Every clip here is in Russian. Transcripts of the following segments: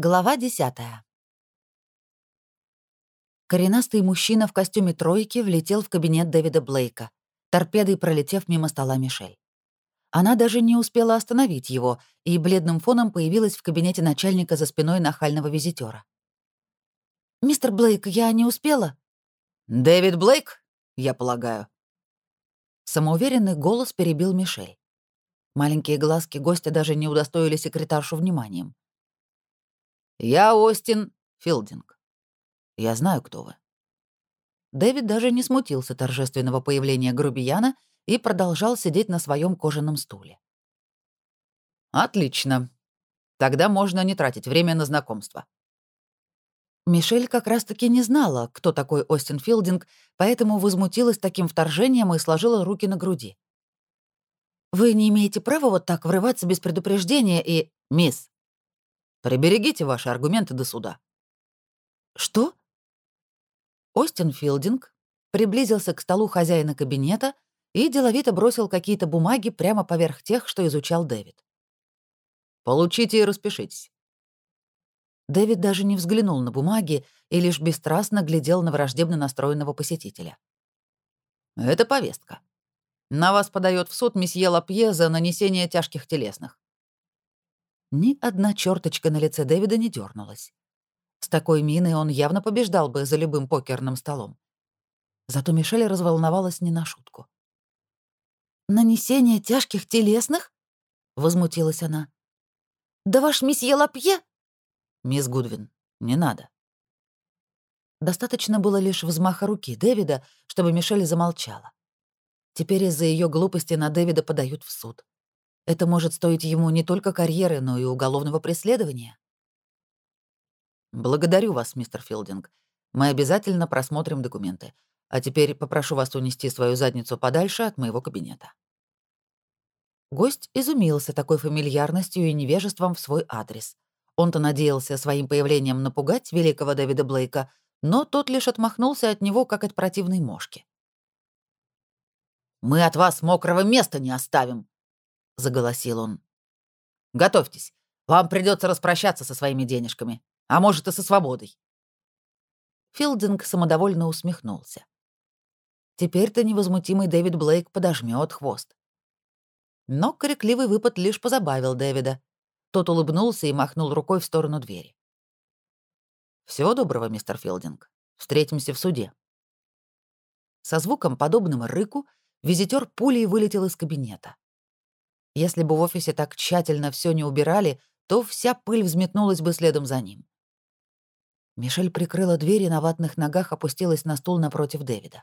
Глава десятая. Коренастый мужчина в костюме тройки влетел в кабинет Дэвида Блейка, торпедой пролетев мимо стола Мишель. Она даже не успела остановить его, и бледным фоном появилась в кабинете начальника за спиной нахального визитера. «Мистер Блейк, я не успела?» «Дэвид Блейк, я полагаю». Самоуверенный голос перебил Мишель. Маленькие глазки гостя даже не удостоили секретаршу вниманием. «Я Остин Филдинг. Я знаю, кто вы». Дэвид даже не смутился торжественного появления грубияна и продолжал сидеть на своем кожаном стуле. «Отлично. Тогда можно не тратить время на знакомство». Мишель как раз-таки не знала, кто такой Остин Филдинг, поэтому возмутилась таким вторжением и сложила руки на груди. «Вы не имеете права вот так врываться без предупреждения и...» «Мисс, Приберегите ваши аргументы до суда». «Что?» Остин Филдинг приблизился к столу хозяина кабинета и деловито бросил какие-то бумаги прямо поверх тех, что изучал Дэвид. «Получите и распишитесь». Дэвид даже не взглянул на бумаги и лишь бесстрастно глядел на враждебно настроенного посетителя. «Это повестка. На вас подает в суд месье Лапье за нанесение тяжких телесных. Ни одна черточка на лице Дэвида не дернулась. С такой миной он явно побеждал бы за любым покерным столом. Зато Мишель разволновалась не на шутку. «Нанесение тяжких телесных?» — возмутилась она. «Да ваш месье Лапье?» «Мисс Гудвин, не надо». Достаточно было лишь взмаха руки Дэвида, чтобы Мишель замолчала. Теперь из-за ее глупости на Дэвида подают в суд. Это может стоить ему не только карьеры, но и уголовного преследования. Благодарю вас, мистер Филдинг. Мы обязательно просмотрим документы. А теперь попрошу вас унести свою задницу подальше от моего кабинета. Гость изумился такой фамильярностью и невежеством в свой адрес. Он-то надеялся своим появлением напугать великого Дэвида Блейка, но тот лишь отмахнулся от него, как от противной мошки. «Мы от вас мокрого места не оставим!» Заголосил он. «Готовьтесь. Вам придется распрощаться со своими денежками, а может и со свободой». Филдинг самодовольно усмехнулся. Теперь-то невозмутимый Дэвид Блейк подожмет хвост. Но крикливый выпад лишь позабавил Дэвида. Тот улыбнулся и махнул рукой в сторону двери. Всего доброго, мистер Филдинг. Встретимся в суде». Со звуком, подобным рыку, визитер пулей вылетел из кабинета. Если бы в офисе так тщательно все не убирали, то вся пыль взметнулась бы следом за ним. Мишель прикрыла дверь и на ватных ногах опустилась на стул напротив Дэвида.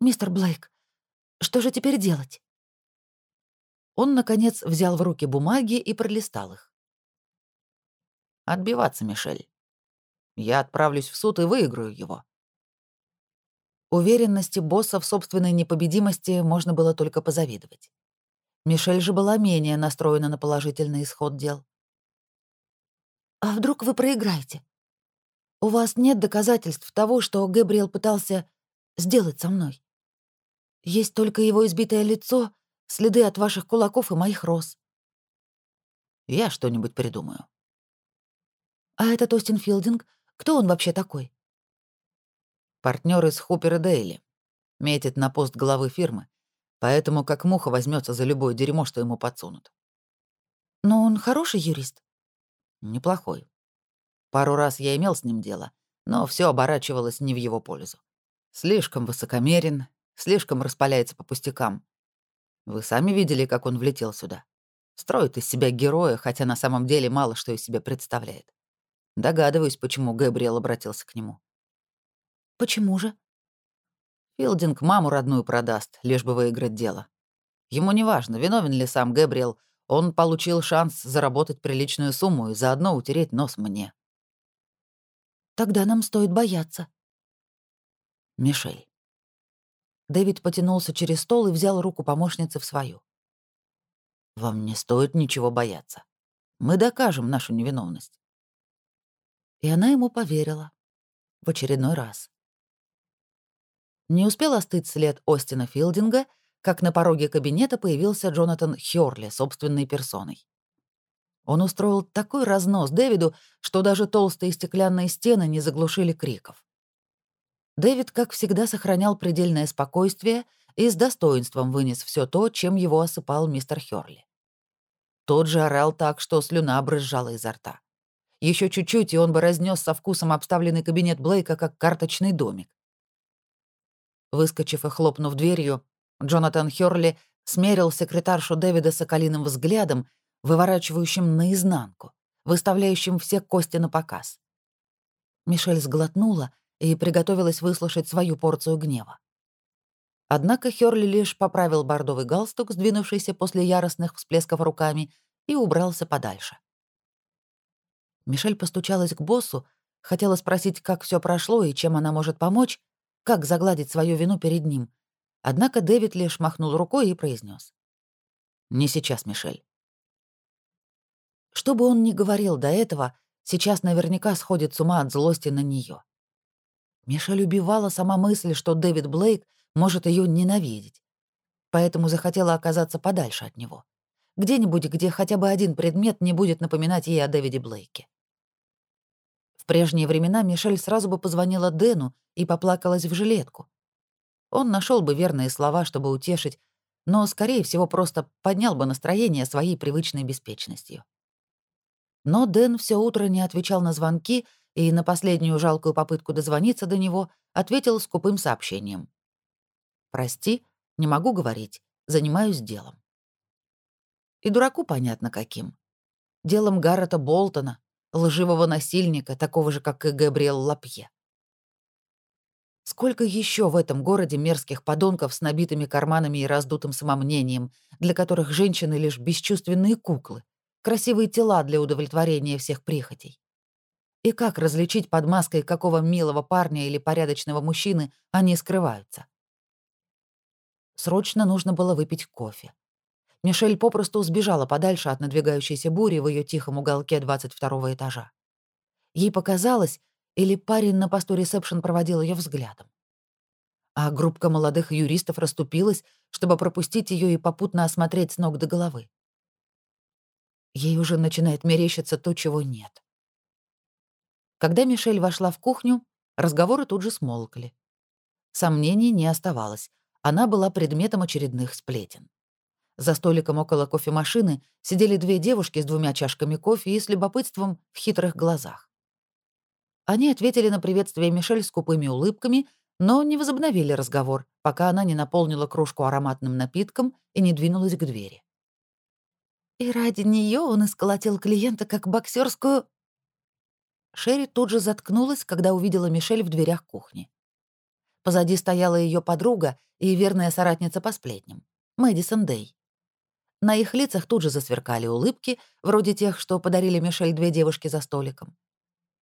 «Мистер Блейк, что же теперь делать?» Он, наконец, взял в руки бумаги и пролистал их. «Отбиваться, Мишель. Я отправлюсь в суд и выиграю его». Уверенности босса в собственной непобедимости можно было только позавидовать. Мишель же была менее настроена на положительный исход дел. «А вдруг вы проиграете? У вас нет доказательств того, что Гэбриэл пытался сделать со мной. Есть только его избитое лицо, следы от ваших кулаков и моих роз». «Я что-нибудь придумаю». «А этот Остин Филдинг, кто он вообще такой?» Партнер из Хупера Дейли. Метит на пост главы фирмы Поэтому как муха возьмется за любое дерьмо, что ему подсунут. Но он хороший юрист? Неплохой. Пару раз я имел с ним дело, но все оборачивалось не в его пользу. Слишком высокомерен, слишком распаляется по пустякам. Вы сами видели, как он влетел сюда. Строит из себя героя, хотя на самом деле мало что из себя представляет. Догадываюсь, почему Габриэл обратился к нему. Почему же? Филдинг маму родную продаст, лишь бы выиграть дело. Ему не важно, виновен ли сам Гэбриэл, он получил шанс заработать приличную сумму и заодно утереть нос мне. Тогда нам стоит бояться. Мишель. Дэвид потянулся через стол и взял руку помощницы в свою. Вам не стоит ничего бояться. Мы докажем нашу невиновность. И она ему поверила. В очередной раз. Не успел остыть след Остина Филдинга, как на пороге кабинета появился Джонатан Хёрли собственной персоной. Он устроил такой разнос Дэвиду, что даже толстые стеклянные стены не заглушили криков. Дэвид, как всегда, сохранял предельное спокойствие и с достоинством вынес все то, чем его осыпал мистер Хёрли. Тот же орал так, что слюна брызжала изо рта. Еще чуть-чуть, и он бы разнес со вкусом обставленный кабинет Блейка, как карточный домик. Выскочив и хлопнув дверью, Джонатан Хёрли смерил секретаршу Дэвида соколиным взглядом выворачивающим наизнанку, выставляющим все кости на показ. Мишель сглотнула и приготовилась выслушать свою порцию гнева. Однако Хёрли лишь поправил бордовый галстук, сдвинувшийся после яростных всплесков руками, и убрался подальше. Мишель постучалась к боссу, хотела спросить, как все прошло и чем она может помочь, как загладить свою вину перед ним. Однако Дэвид лишь махнул рукой и произнес: «Не сейчас, Мишель. Что бы он ни говорил до этого, сейчас наверняка сходит с ума от злости на нее. Мишель убивала сама мысль, что Дэвид Блейк может ее ненавидеть. Поэтому захотела оказаться подальше от него. Где-нибудь, где хотя бы один предмет не будет напоминать ей о Дэвиде Блейке. Прежние времена Мишель сразу бы позвонила Дэну и поплакалась в жилетку. Он нашел бы верные слова, чтобы утешить, но, скорее всего, просто поднял бы настроение своей привычной беспечностью. Но Дэн все утро не отвечал на звонки и на последнюю жалкую попытку дозвониться до него ответил скупым сообщением. «Прости, не могу говорить, занимаюсь делом». И дураку понятно каким. Делом Гаррета Болтона, лживого насильника, такого же, как и Габриэл Лапье. Сколько еще в этом городе мерзких подонков с набитыми карманами и раздутым самомнением, для которых женщины лишь бесчувственные куклы, красивые тела для удовлетворения всех прихотей. И как различить под маской какого милого парня или порядочного мужчины они скрываются? Срочно нужно было выпить кофе. Мишель попросту сбежала подальше от надвигающейся бури в ее тихом уголке 22 этажа. Ей показалось, или парень на посту ресепшн проводил ее взглядом. А группка молодых юристов расступилась, чтобы пропустить ее и попутно осмотреть с ног до головы. Ей уже начинает мерещиться то, чего нет. Когда Мишель вошла в кухню, разговоры тут же смолкли. Сомнений не оставалось. Она была предметом очередных сплетен. За столиком около кофемашины сидели две девушки с двумя чашками кофе и с любопытством в хитрых глазах. Они ответили на приветствие Мишель скупыми улыбками, но не возобновили разговор, пока она не наполнила кружку ароматным напитком и не двинулась к двери. И ради нее он исколотил клиента как боксерскую. Шерри тут же заткнулась, когда увидела Мишель в дверях кухни. Позади стояла ее подруга и верная соратница по сплетням, Мэдисон Дэй. На их лицах тут же засверкали улыбки, вроде тех, что подарили Мишель две девушки за столиком.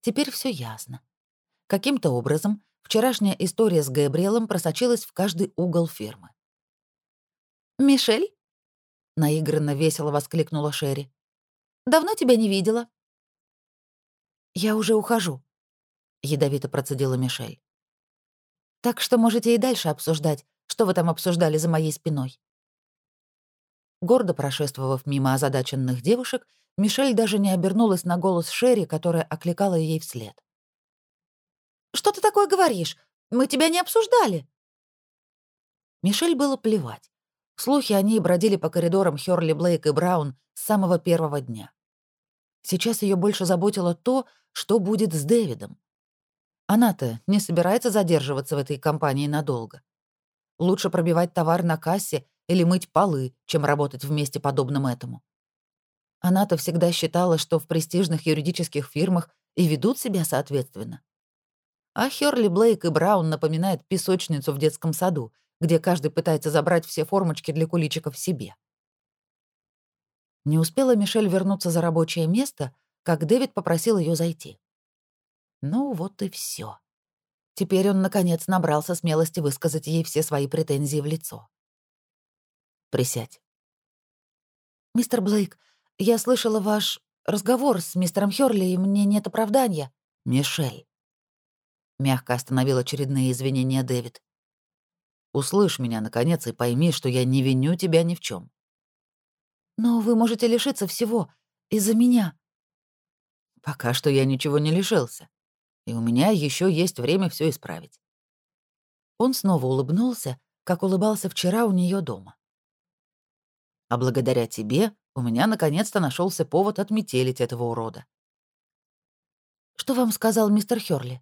Теперь все ясно. Каким-то образом вчерашняя история с Габриэлем просочилась в каждый угол фирмы. «Мишель?» — наигранно весело воскликнула Шерри. «Давно тебя не видела». «Я уже ухожу», — ядовито процедила Мишель. «Так что можете и дальше обсуждать, что вы там обсуждали за моей спиной». Гордо прошествовав мимо озадаченных девушек, Мишель даже не обернулась на голос Шерри, которая окликала ей вслед. «Что ты такое говоришь? Мы тебя не обсуждали!» Мишель было плевать. Слухи о ней бродили по коридорам Хёрли Блейк и Браун с самого первого дня. Сейчас ее больше заботило то, что будет с Дэвидом. Она-то не собирается задерживаться в этой компании надолго. Лучше пробивать товар на кассе или мыть полы, чем работать вместе подобным этому. Она-то всегда считала, что в престижных юридических фирмах и ведут себя соответственно. А Хёрли Блейк и Браун напоминают песочницу в детском саду, где каждый пытается забрать все формочки для куличиков себе. Не успела Мишель вернуться за рабочее место, как Дэвид попросил ее зайти. Ну вот и все. Теперь он, наконец, набрался смелости высказать ей все свои претензии в лицо. «Присядь». «Мистер Блейк, я слышала ваш разговор с мистером Хёрли, и мне нет оправдания». «Мишель». Мягко остановил очередные извинения Дэвид. Услышь меня, наконец, и пойми, что я не виню тебя ни в чем. Но вы можете лишиться всего. Из-за меня. Пока что я ничего не лишился. И у меня еще есть время все исправить. Он снова улыбнулся, как улыбался вчера у нее дома. А благодаря тебе у меня наконец-то нашелся повод отметелить этого урода. Что вам сказал мистер Хёрли?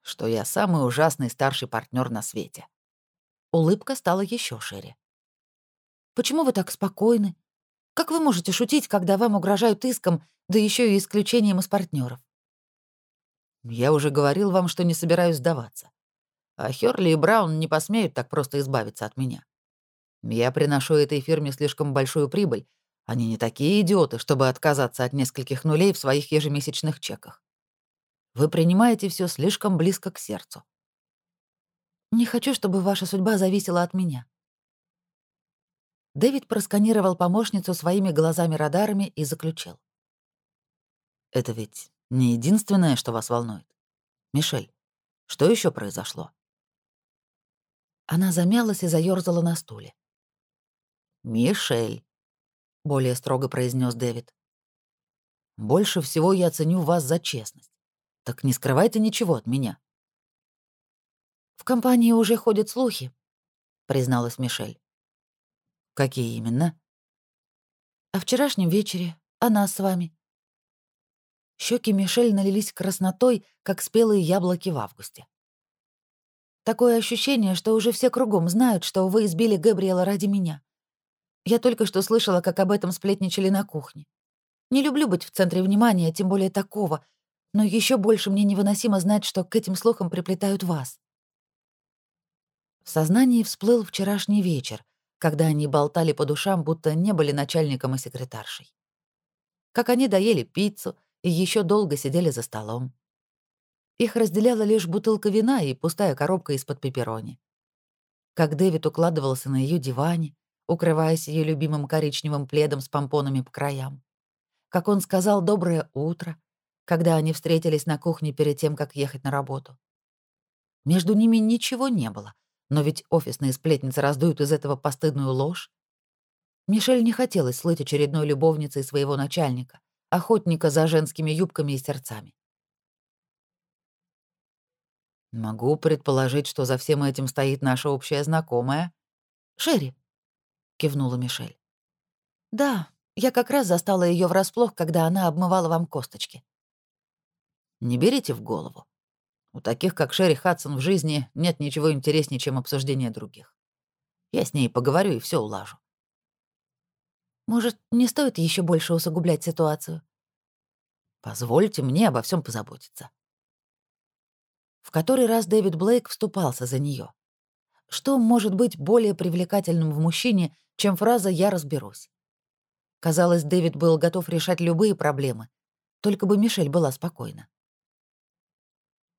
Что я самый ужасный старший партнер на свете. Улыбка стала еще шире. Почему вы так спокойны? Как вы можете шутить, когда вам угрожают иском, да еще и исключением из партнеров? Я уже говорил вам, что не собираюсь сдаваться. А Хёрли и Браун не посмеют так просто избавиться от меня. Я приношу этой фирме слишком большую прибыль. Они не такие идиоты, чтобы отказаться от нескольких нулей в своих ежемесячных чеках. Вы принимаете все слишком близко к сердцу. Не хочу, чтобы ваша судьба зависела от меня. Дэвид просканировал помощницу своими глазами-радарами и заключил. «Это ведь не единственное, что вас волнует. Мишель, что еще произошло?» Она замялась и заёрзала на стуле. «Мишель», — более строго произнес Дэвид. «Больше всего я ценю вас за честность. Так не скрывайте ничего от меня». «В компании уже ходят слухи», — призналась Мишель. «Какие именно?» «О вчерашнем вечере. Она с вами». Щеки Мишель налились краснотой, как спелые яблоки в августе. Такое ощущение, что уже все кругом знают, что вы избили Габриэла ради меня. Я только что слышала, как об этом сплетничали на кухне. Не люблю быть в центре внимания, тем более такого, но еще больше мне невыносимо знать, что к этим слухам приплетают вас. В сознании всплыл вчерашний вечер, когда они болтали по душам, будто не были начальником и секретаршей. Как они доели пиццу и еще долго сидели за столом. Их разделяла лишь бутылка вина и пустая коробка из-под пепперони. Как Дэвид укладывался на ее диване, укрываясь ее любимым коричневым пледом с помпонами по краям. Как он сказал «доброе утро», когда они встретились на кухне перед тем, как ехать на работу. Между ними ничего не было, но ведь офисные сплетницы раздуют из этого постыдную ложь. Мишель не хотелось слыть очередной любовницей своего начальника, охотника за женскими юбками и сердцами. «Могу предположить, что за всем этим стоит наша общая знакомая». «Шерри», кивнула Мишель. Да, я как раз застала ее врасплох, когда она обмывала вам косточки. Не берите в голову. У таких, как Шерри Хадсон, в жизни нет ничего интереснее, чем обсуждение других. Я с ней поговорю и все улажу. Может, не стоит еще больше усугублять ситуацию? Позвольте мне обо всем позаботиться. В который раз Дэвид Блейк вступался за нее. Что может быть более привлекательным в мужчине, чем фраза «я разберусь». Казалось, Дэвид был готов решать любые проблемы, только бы Мишель была спокойна.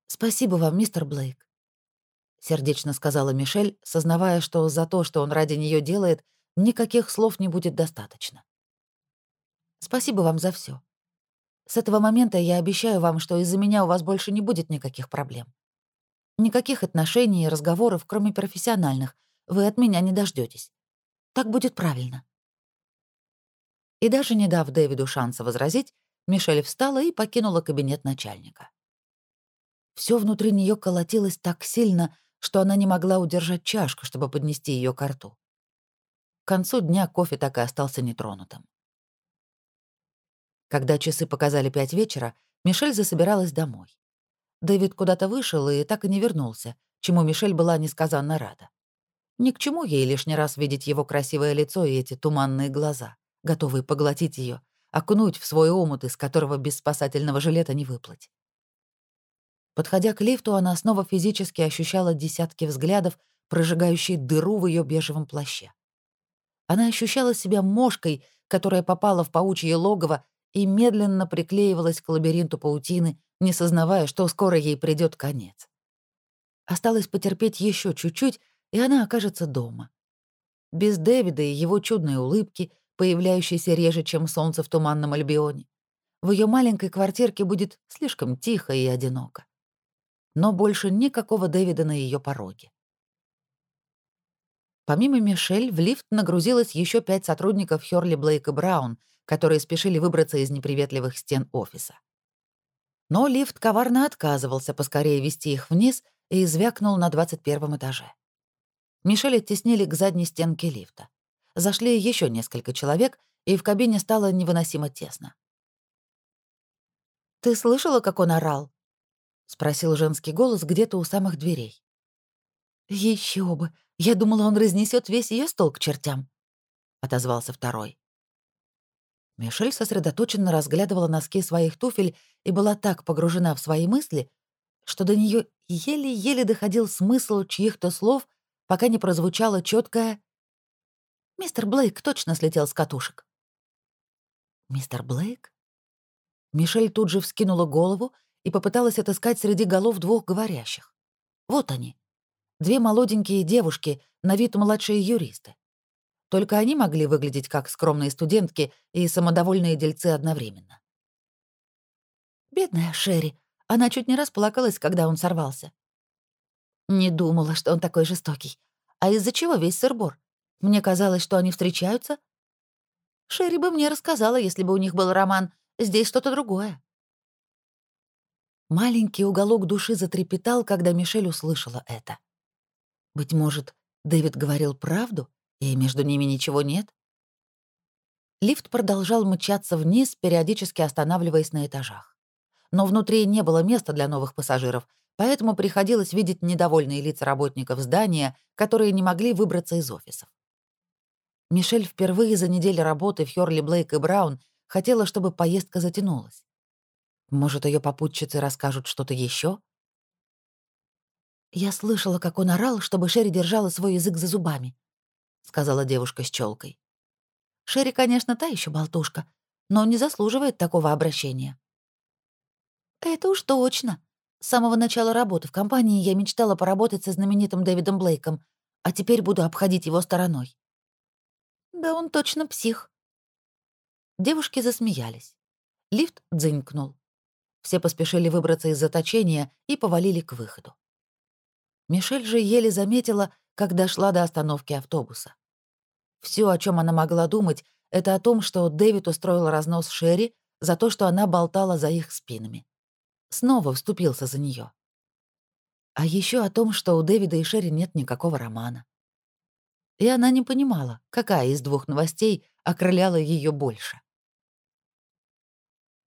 «Спасибо вам, мистер Блейк», — сердечно сказала Мишель, сознавая, что за то, что он ради нее делает, никаких слов не будет достаточно. «Спасибо вам за все. С этого момента я обещаю вам, что из-за меня у вас больше не будет никаких проблем. Никаких отношений и разговоров, кроме профессиональных, вы от меня не дождетесь. Так будет правильно». И даже не дав Дэвиду шанса возразить, Мишель встала и покинула кабинет начальника. Все внутри нее колотилось так сильно, что она не могла удержать чашку, чтобы поднести ее к рту. К концу дня кофе так и остался нетронутым. Когда часы показали пять вечера, Мишель засобиралась домой. Дэвид куда-то вышел и так и не вернулся, чему Мишель была несказанно рада. Ни к чему ей лишний раз видеть его красивое лицо и эти туманные глаза, готовые поглотить ее, окунуть в свой омут, из которого без спасательного жилета не выплыть. Подходя к лифту, она снова физически ощущала десятки взглядов, прожигающие дыру в ее бежевом плаще. Она ощущала себя мошкой, которая попала в паучье логово и медленно приклеивалась к лабиринту паутины, не сознавая, что скоро ей придет конец. Осталось потерпеть еще чуть-чуть, и она окажется дома. Без Дэвида и его чудной улыбки, появляющейся реже, чем солнце в туманном Альбионе. В ее маленькой квартирке будет слишком тихо и одиноко. Но больше никакого Дэвида на ее пороге. Помимо Мишель, в лифт нагрузилось еще пять сотрудников Хёрли Блейк и Браун, которые спешили выбраться из неприветливых стен офиса. Но лифт коварно отказывался поскорее вести их вниз и звякнул на 21 этаже. Мишель оттеснили к задней стенке лифта. Зашли еще несколько человек, и в кабине стало невыносимо тесно. «Ты слышала, как он орал?» — спросил женский голос где-то у самых дверей. Еще бы! Я думала, он разнесет весь ее стол к чертям», — отозвался второй. Мишель сосредоточенно разглядывала носки своих туфель и была так погружена в свои мысли, что до нее еле-еле доходил смысл чьих-то слов, пока не прозвучало четкое «Мистер Блейк точно слетел с катушек». «Мистер Блейк?» Мишель тут же вскинула голову и попыталась отыскать среди голов двух говорящих. Вот они. Две молоденькие девушки, на вид младшие юристы. Только они могли выглядеть как скромные студентки и самодовольные дельцы одновременно. Бедная Шерри. Она чуть не расплакалась, когда он сорвался. Не думала, что он такой жестокий. А из-за чего весь сырбор? Мне казалось, что они встречаются. Шерри бы мне рассказала, если бы у них был роман. Здесь что-то другое. Маленький уголок души затрепетал, когда Мишель услышала это. Быть может, Дэвид говорил правду, и между ними ничего нет? Лифт продолжал мчаться вниз, периодически останавливаясь на этажах. Но внутри не было места для новых пассажиров, поэтому приходилось видеть недовольные лица работников здания, которые не могли выбраться из офисов. Мишель впервые за неделю работы в Хёрли Блейк и Браун хотела, чтобы поездка затянулась. Может, ее попутчицы расскажут что-то еще? «Я слышала, как он орал, чтобы Шерри держала свой язык за зубами», — сказала девушка с челкой. Шерри, конечно, та еще болтушка, но не заслуживает такого обращения. Это уж точно. С самого начала работы в компании я мечтала поработать со знаменитым Дэвидом Блейком, а теперь буду обходить его стороной. Да он точно псих. Девушки засмеялись. Лифт дзынькнул. Все поспешили выбраться из заточения и повалили к выходу. Мишель же еле заметила, как дошла до остановки автобуса. Все, о чем она могла думать, это о том, что Дэвид устроил разнос Шерри за то, что она болтала за их спинами. Снова вступился за нее. А еще о том, что у Дэвида и Шерри нет никакого романа. И она не понимала, какая из двух новостей окрыляла ее больше.